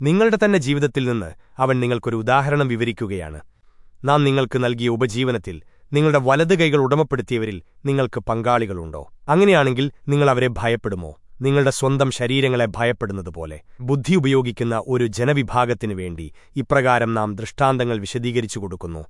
നിങ്ങളുടെ തന്നെ ജീവിതത്തിൽ നിന്ന് അവൻ നിങ്ങൾക്കൊരു ഉദാഹരണം വിവരിക്കുകയാണ്. നാം നിങ്ങൾക്ക് നൽകിയ ഉപജീവനത്തിൽ നിങ്ങളുടെ വലത് കൈകൾ ഉടമപ്പെടുത്തിയവരിൽ നിങ്ങൾക്ക് പങ്കാളികളുണ്ടോ? അങ്ങനെയാണെങ്കിൽ നിങ്ങൾ അവരെ ഭയപ്പെടുമോ? നിങ്ങളുടെ സ്വന്തം ശരീരങ്ങളെ ഭയപ്പെടുന്നതുപോലെ ബുദ്ധി ഉപയോഗിക്കുന്ന ഒരു ജനവിഭാഗത്തിനു വേണ്ടി ഇപ്രകാരം നാം ദൃഷ്ടാന്തങ്ങൾ വിശദീകരിച്ചു കൊടുക്കുന്നു.